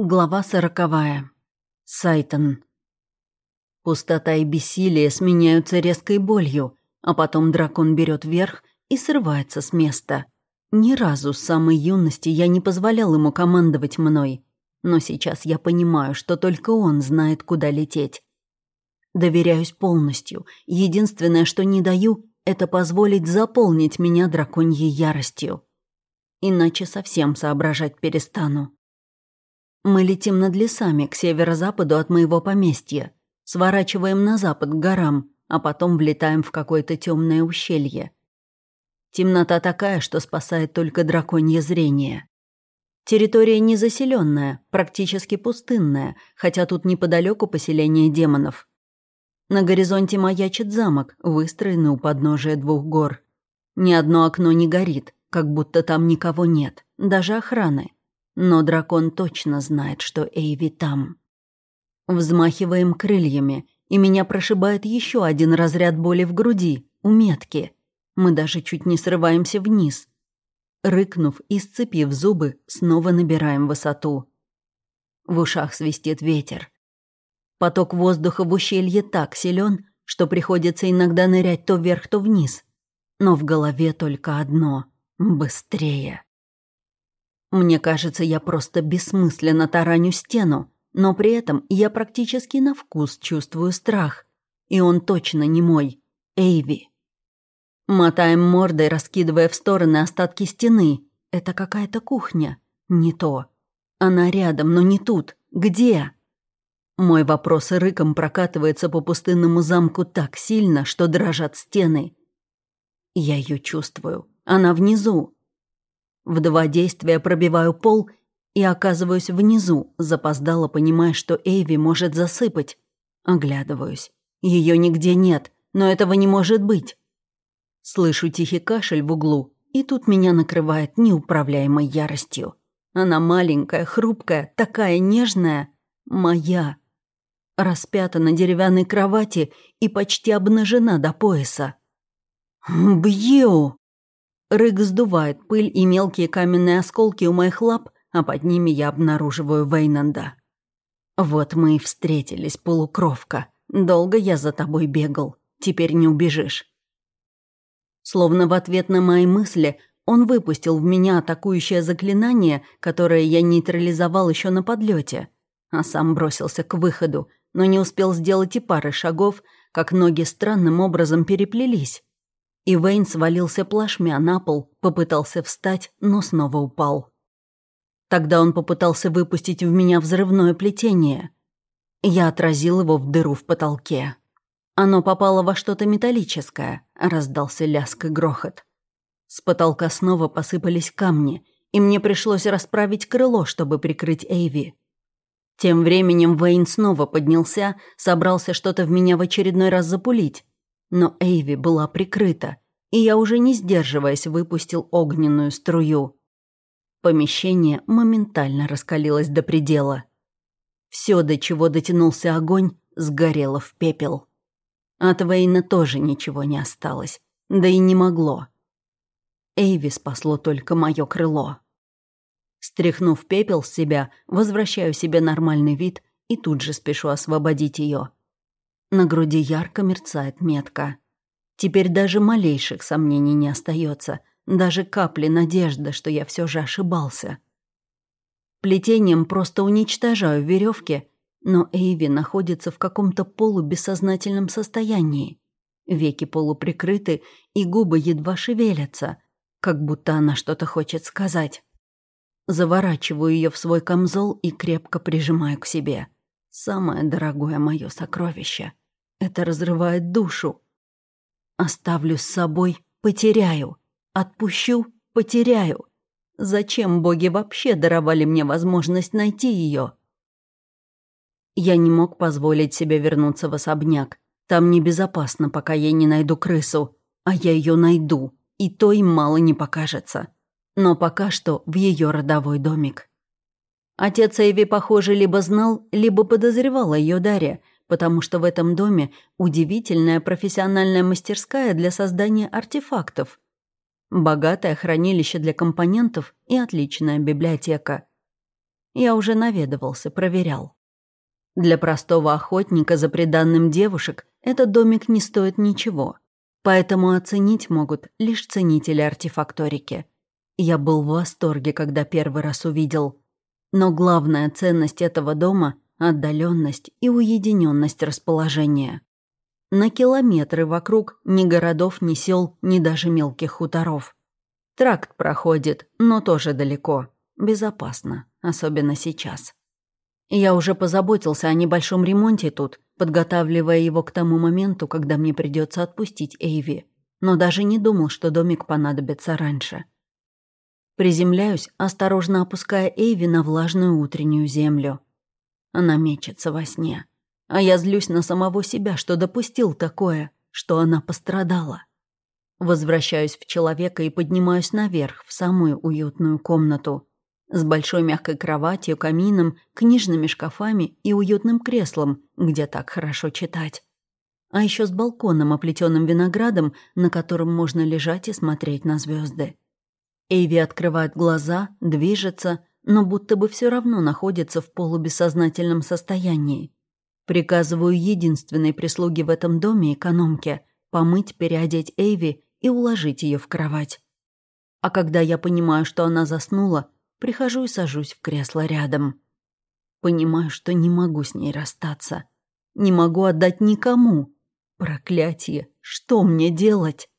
Глава сороковая. Сайтон. Пустота и бессилие сменяются резкой болью, а потом дракон берет верх и срывается с места. Ни разу с самой юности я не позволял ему командовать мной, но сейчас я понимаю, что только он знает, куда лететь. Доверяюсь полностью. Единственное, что не даю, это позволить заполнить меня драконьей яростью. Иначе совсем соображать перестану. Мы летим над лесами к северо-западу от моего поместья, сворачиваем на запад к горам, а потом влетаем в какое-то темное ущелье. Темнота такая, что спасает только драконье зрение. Территория незаселенная, практически пустынная, хотя тут неподалеку поселение демонов. На горизонте маячит замок, выстроенный у подножия двух гор. Ни одно окно не горит, как будто там никого нет, даже охраны. Но дракон точно знает, что Эйви там. Взмахиваем крыльями, и меня прошибает еще один разряд боли в груди, у метки. Мы даже чуть не срываемся вниз. Рыкнув и сцепив зубы, снова набираем высоту. В ушах свистит ветер. Поток воздуха в ущелье так силен, что приходится иногда нырять то вверх, то вниз. Но в голове только одно — быстрее. Мне кажется, я просто бессмысленно тараню стену, но при этом я практически на вкус чувствую страх. И он точно не мой. Эйви. Мотаем мордой, раскидывая в стороны остатки стены. Это какая-то кухня. Не то. Она рядом, но не тут. Где? Мой вопрос рыком прокатывается по пустынному замку так сильно, что дрожат стены. Я ее чувствую. Она внизу. В два действия пробиваю пол и оказываюсь внизу, запоздало понимая, что Эйви может засыпать. Оглядываюсь. Ее нигде нет, но этого не может быть. Слышу тихий кашель в углу, и тут меня накрывает неуправляемой яростью. Она маленькая, хрупкая, такая нежная. Моя. Распята на деревянной кровати и почти обнажена до пояса. «Бью!» Рык сдувает пыль и мелкие каменные осколки у моих лап, а под ними я обнаруживаю Вейнанда. «Вот мы и встретились, полукровка. Долго я за тобой бегал. Теперь не убежишь». Словно в ответ на мои мысли, он выпустил в меня атакующее заклинание, которое я нейтрализовал еще на подлете, а сам бросился к выходу, но не успел сделать и пары шагов, как ноги странным образом переплелись и Вейн свалился плашмя на пол, попытался встать, но снова упал. Тогда он попытался выпустить в меня взрывное плетение. Я отразил его в дыру в потолке. Оно попало во что-то металлическое, раздался ляск и грохот. С потолка снова посыпались камни, и мне пришлось расправить крыло, чтобы прикрыть Эйви. Тем временем Вейн снова поднялся, собрался что-то в меня в очередной раз запулить, но Эйви была прикрыта, и я уже не сдерживаясь выпустил огненную струю. Помещение моментально раскалилось до предела. Все, до чего дотянулся огонь, сгорело в пепел. От Вейна тоже ничего не осталось, да и не могло. Эйви спасло только мое крыло. Стряхнув пепел с себя, возвращаю себе нормальный вид и тут же спешу освободить ее. На груди ярко мерцает метка. Теперь даже малейших сомнений не остается, даже капли надежды, что я все же ошибался. Плетением просто уничтожаю веревки, но Эйви находится в каком-то полубессознательном состоянии. Веки полуприкрыты, и губы едва шевелятся, как будто она что-то хочет сказать. Заворачиваю ее в свой камзол и крепко прижимаю к себе. Самое дорогое мое сокровище. Это разрывает душу. Оставлю с собой, потеряю. Отпущу, потеряю. Зачем боги вообще даровали мне возможность найти ее? Я не мог позволить себе вернуться в особняк. Там небезопасно, пока я не найду крысу. А я ее найду, и то им мало не покажется. Но пока что в ее родовой домик. Отец Эйви, похоже, либо знал, либо подозревал о ее даре, потому что в этом доме удивительная профессиональная мастерская для создания артефактов, богатое хранилище для компонентов и отличная библиотека. Я уже наведывался, проверял. Для простого охотника за преданным девушек этот домик не стоит ничего, поэтому оценить могут лишь ценители артефакторики. Я был в восторге, когда первый раз увидел. Но главная ценность этого дома – отдаленность и уединенность расположения. На километры вокруг ни городов, ни сел, ни даже мелких хуторов. Тракт проходит, но тоже далеко. Безопасно, особенно сейчас. Я уже позаботился о небольшом ремонте тут, подготавливая его к тому моменту, когда мне придется отпустить Эйви. Но даже не думал, что домик понадобится раньше. Приземляюсь, осторожно опуская Эйви на влажную утреннюю землю. Она мечется во сне. А я злюсь на самого себя, что допустил такое, что она пострадала. Возвращаюсь в человека и поднимаюсь наверх, в самую уютную комнату с большой мягкой кроватью, камином, книжными шкафами и уютным креслом, где так хорошо читать. А еще с балконом, оплетенным виноградом, на котором можно лежать и смотреть на звезды. Эйви открывает глаза, движется, но будто бы все равно находится в полубессознательном состоянии. Приказываю единственной прислуге в этом доме, экономке, помыть, переодеть Эйви и уложить ее в кровать. А когда я понимаю, что она заснула, Прихожу и сажусь в кресло рядом. Понимаю, что не могу с ней расстаться. Не могу отдать никому. Проклятие, что мне делать?